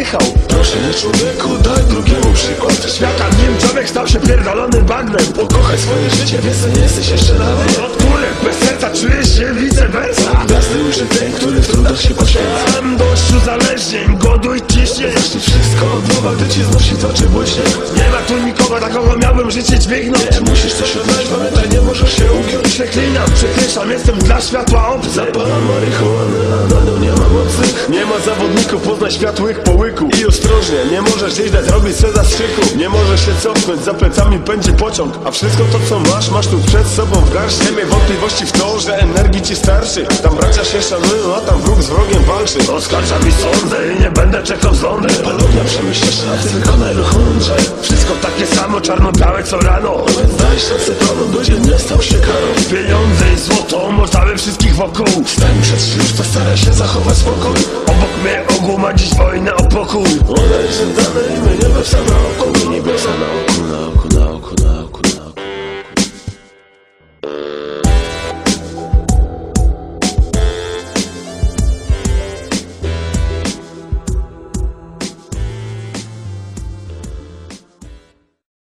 Michał Proszę nie człowieku, daj drugiemu przykład. Świata w nim człowiek stał się pierdolonym bagnem. Pokochaj swoje życie, wiesz, że nie jesteś jeszcze na wie Od kulek bez serca czujesz się vice versa Gwiazdy uczy ten, który w trudach się poświęca. Mam dość uzależnień, głodu i ciśnień Zacznij wszystko od nowa, gdy ci znów się toczy błyśnie? Nie ma tu nikogo, kogo miałbym życie dźwignąć. Nie musisz coś odnaleźć, pamiętaj, nie możesz się ugiąć. Przeklinam, przekreślam, jestem dla światła obcy. Zapalam marihuanę, a na nią Nie ma zawodników, poznaj światłych połyków I ostrożnie, nie możesz gdzieś dać robić se zastrzyku Nie możesz się cofnąć, za plecami pędzi pociąg. A wszystko to co masz, masz tu przed sobą w garści. Nie miej wątpliwości w to, że energii ci starczy Tam bracia się szanują, a tam wróg z wrogiem walczy. Oskarża mi sądzę i nie będę czekał z lądem Palownia przemyślisz raz, wykonaj ruch mądrze Wszystko takie samo, czarno-białe co rano. Daj szansę panu, by dzień nie stał się karą. Pieniądze i złoto, morzały wszystkich wokół. Stań przed to staraj się zachować spokój. Obok mnie ogół ma dziś wojnę o pokój. Ona jest dane i my na oku,